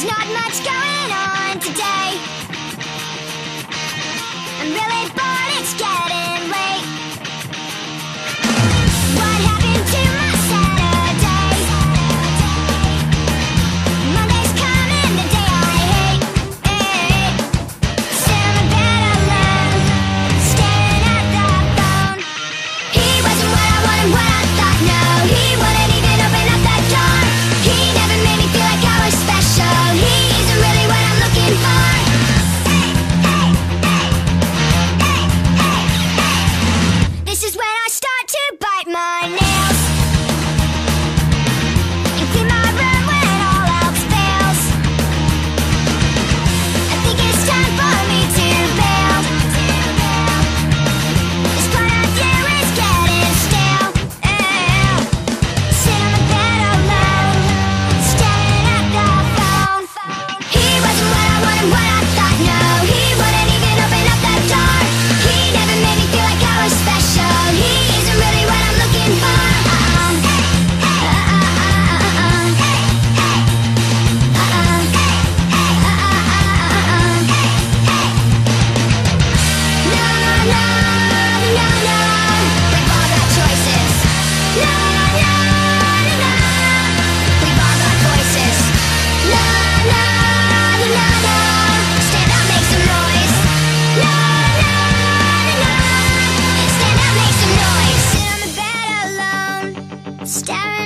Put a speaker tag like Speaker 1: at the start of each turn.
Speaker 1: There's not much going on today. Stay.